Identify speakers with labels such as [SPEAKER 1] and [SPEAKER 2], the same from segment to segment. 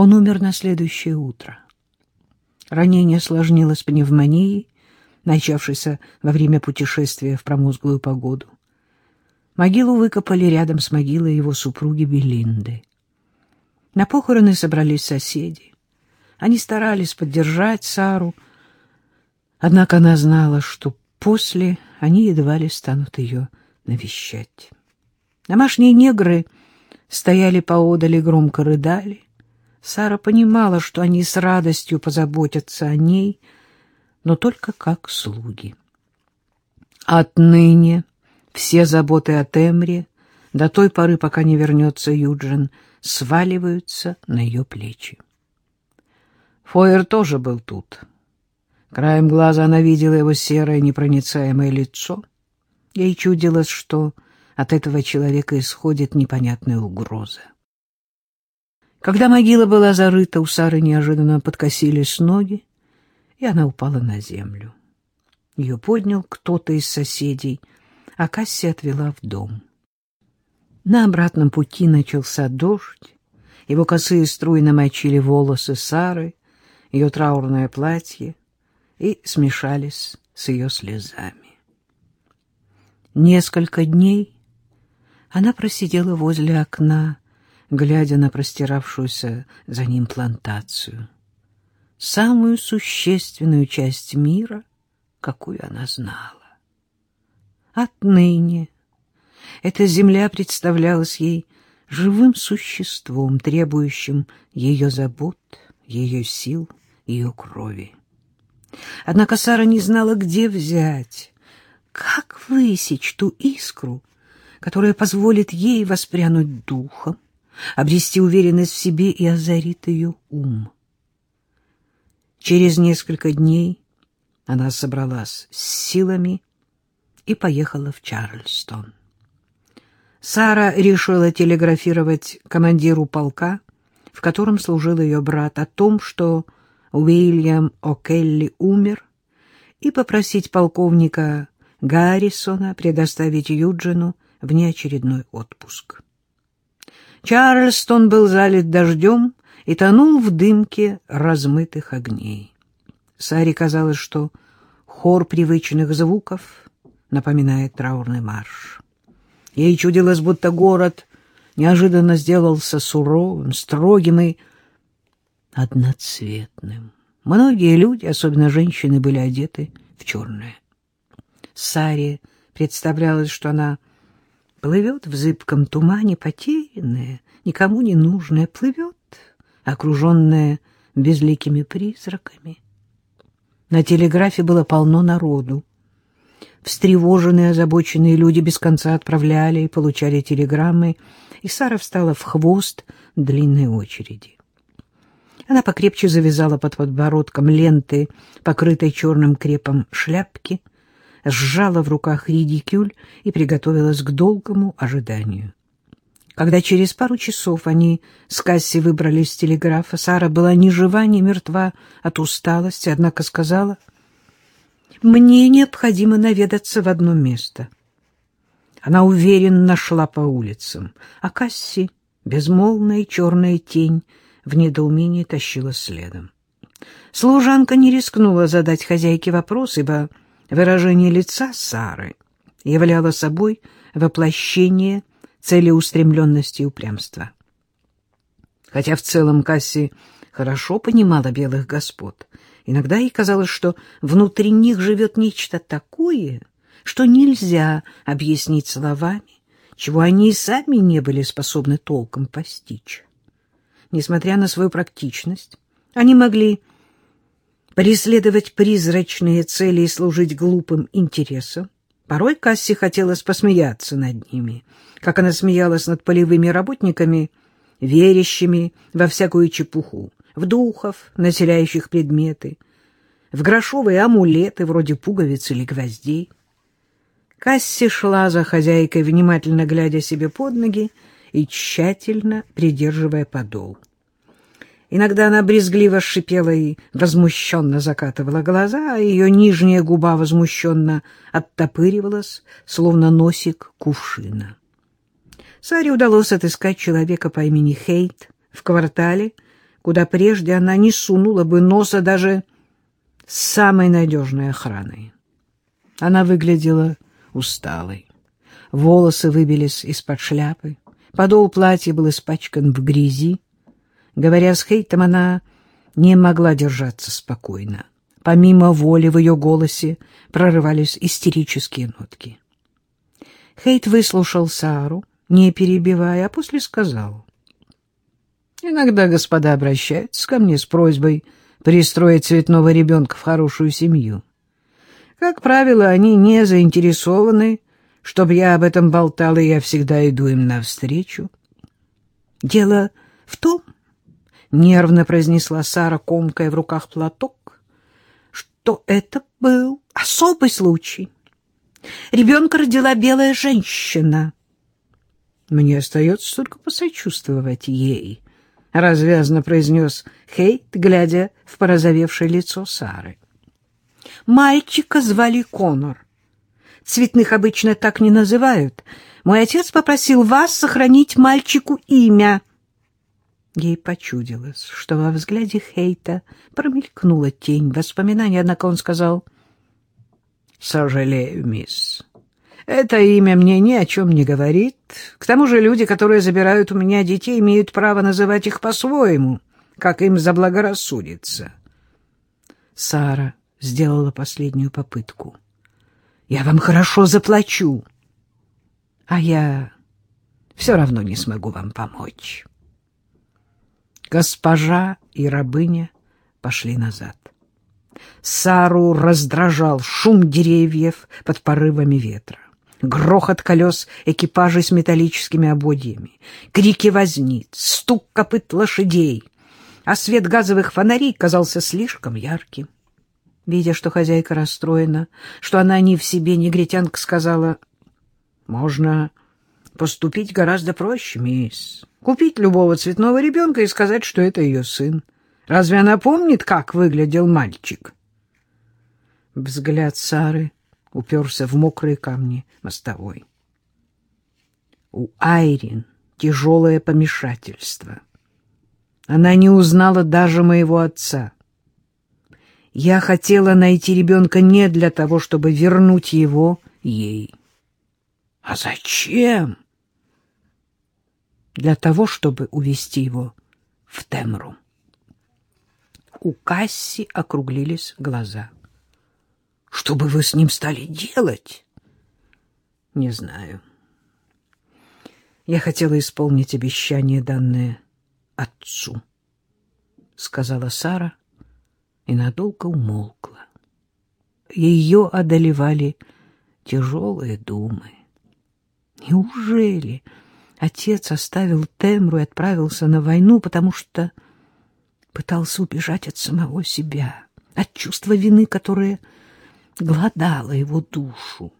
[SPEAKER 1] Он умер на следующее утро. Ранение осложнилось пневмонией, начавшейся во время путешествия в промозглую погоду. Могилу выкопали рядом с могилой его супруги Белинды. На похороны собрались соседи. Они старались поддержать Сару, однако она знала, что после они едва ли станут ее навещать. Домашние негры стояли поодаль и громко рыдали. Сара понимала, что они с радостью позаботятся о ней, но только как слуги. Отныне все заботы о Темре до той поры, пока не вернется Юджин, сваливаются на ее плечи. Фойер тоже был тут. Краем глаза она видела его серое непроницаемое лицо. Ей чудилось, что от этого человека исходит непонятная угроза. Когда могила была зарыта, у Сары неожиданно подкосились ноги, и она упала на землю. Ее поднял кто-то из соседей, а Касси отвела в дом. На обратном пути начался дождь, его косые струи намочили волосы Сары, ее траурное платье и смешались с ее слезами. Несколько дней она просидела возле окна, глядя на простиравшуюся за ним плантацию. Самую существенную часть мира, какую она знала. Отныне эта земля представлялась ей живым существом, требующим ее забот, ее сил, ее крови. Однако Сара не знала, где взять, как высечь ту искру, которая позволит ей воспрянуть духом, обрести уверенность в себе и озарит ее ум. Через несколько дней она собралась с силами и поехала в Чарльстон. Сара решила телеграфировать командиру полка, в котором служил ее брат, о том, что Уильям О'Келли умер, и попросить полковника Гаррисона предоставить Юджину внеочередной отпуск. Чарльстон был залит дождем и тонул в дымке размытых огней. Саре казалось, что хор привычных звуков напоминает траурный марш. Ей чудилось, будто город неожиданно сделался суровым, строгим и одноцветным. Многие люди, особенно женщины, были одеты в черное. Саре представлялось, что она плывет в зыбком тумане, потерянная, никому не нужная, плывет, окруженная безликими призраками. На телеграфе было полно народу. Встревоженные, озабоченные люди без конца отправляли и получали телеграммы, и Сара встала в хвост длинной очереди. Она покрепче завязала под подбородком ленты, покрытой черным крепом шляпки, сжала в руках редикюль и приготовилась к долгому ожиданию. Когда через пару часов они с Касси выбрались с телеграфа, Сара была ни жива, ни мертва от усталости, однако сказала, «Мне необходимо наведаться в одно место». Она уверенно шла по улицам, а Касси, безмолвная черная тень, в недоумении тащила следом. Служанка не рискнула задать хозяйке вопрос, ибо выражение лица Сары являло собой воплощение целеустремленности и упрямства. Хотя в целом Касси хорошо понимала белых господ, иногда ей казалось, что внутри них живет нечто такое, что нельзя объяснить словами, чего они и сами не были способны толком постичь. Несмотря на свою практичность, они могли преследовать призрачные цели и служить глупым интересам. Порой Касси хотелось посмеяться над ними, как она смеялась над полевыми работниками, верящими во всякую чепуху, в духов, населяющих предметы, в грошовые амулеты вроде пуговиц или гвоздей. Касси шла за хозяйкой, внимательно глядя себе под ноги и тщательно придерживая подол. Иногда она брезгливо шипела и возмущенно закатывала глаза, а ее нижняя губа возмущенно оттопыривалась, словно носик кувшина. Саре удалось отыскать человека по имени Хейт в квартале, куда прежде она не сунула бы носа даже с самой надежной охраной. Она выглядела усталой. Волосы выбились из-под шляпы, подол платья был испачкан в грязи. Говоря с Хейтом, она не могла держаться спокойно. Помимо воли в ее голосе прорывались истерические нотки. Хейт выслушал Сару, не перебивая, а после сказал. «Иногда господа обращаются ко мне с просьбой пристроить цветного ребенка в хорошую семью. Как правило, они не заинтересованы чтобы я об этом болтала, и я всегда иду им навстречу. Дело в том, — нервно произнесла Сара, комкая в руках платок, — что это был особый случай. Ребенка родила белая женщина. Мне остается только посочувствовать ей, — развязно произнес Хейт, глядя в порозовевшее лицо Сары. Мальчика звали Конор. Цветных обычно так не называют. Мой отец попросил вас сохранить мальчику имя. Ей почудилось, что во взгляде Хейта промелькнула тень воспоминаний, однако он сказал, «Сожалею, мисс, это имя мне ни о чем не говорит. К тому же люди, которые забирают у меня детей, имеют право называть их по-своему, как им заблагорассудится». Сара сделала последнюю попытку — я вам хорошо заплачу. А я все равно не смогу вам помочь. Госпожа и рабыня пошли назад. Сару раздражал шум деревьев под порывами ветра, грохот колес экипажей с металлическими ободьями, крики возниц, стук копыт лошадей, а свет газовых фонарей казался слишком ярким. Видя, что хозяйка расстроена, что она ни в себе, негритянка сказала, «Можно поступить гораздо проще, мисс. Купить любого цветного ребенка и сказать, что это ее сын. Разве она помнит, как выглядел мальчик?» Взгляд Сары уперся в мокрые камни мостовой. У Айрин тяжелое помешательство. Она не узнала даже моего отца — я хотела найти ребенка не для того, чтобы вернуть его ей. А зачем? Для того, чтобы увести его в Темру. У Касси округлились глаза. Что бы вы с ним стали делать? Не знаю. Я хотела исполнить обещание, данное отцу, сказала Сара и надолго умолкла. Ее одолевали тяжелые думы. Неужели отец оставил Темру и отправился на войну, потому что пытался убежать от самого себя, от чувства вины, которое гладало его душу?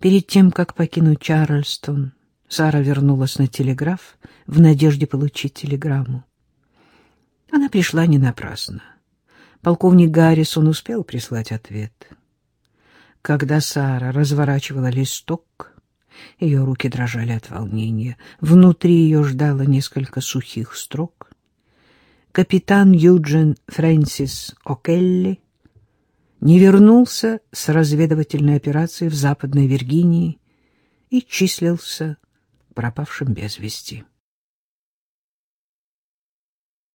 [SPEAKER 1] Перед тем, как покинуть Чарльстон, Сара вернулась на телеграф в надежде получить телеграмму. Она пришла не напрасно. Полковник Гаррисон успел прислать ответ. Когда Сара разворачивала листок, ее руки дрожали от волнения. Внутри ее ждало несколько сухих строк. Капитан Юджин Фрэнсис О'Келли не вернулся с разведывательной операции в Западной Виргинии и числился пропавшим без вести.